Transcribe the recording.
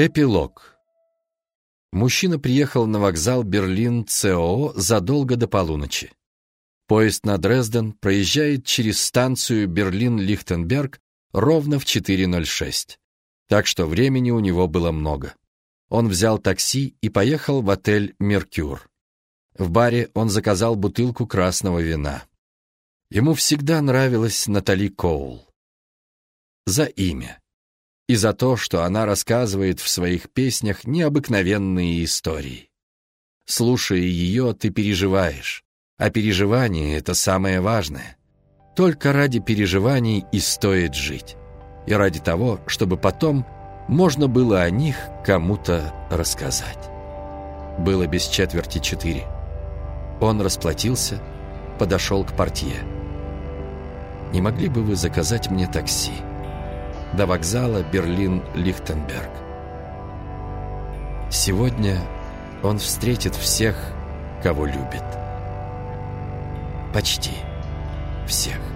Эпилог. Мужчина приехал на вокзал Берлин-ЦОО задолго до полуночи. Поезд на Дрезден проезжает через станцию Берлин-Лихтенберг ровно в 4.06, так что времени у него было много. Он взял такси и поехал в отель «Меркюр». В баре он заказал бутылку красного вина. Ему всегда нравилась Натали Коул. За имя и за то, что она рассказывает в своих песнях необыкновенные истории. Слушая ее, ты переживаешь, а переживание — это самое важное. Только ради переживаний и стоит жить. И ради того, чтобы потом можно было о них кому-то рассказать. Было без четверти четыре. Он расплатился, подошел к портье. «Не могли бы вы заказать мне такси?» до вокзала Берлин-Лихтенберг. Сегодня он встретит всех, кого любит. Почти всех.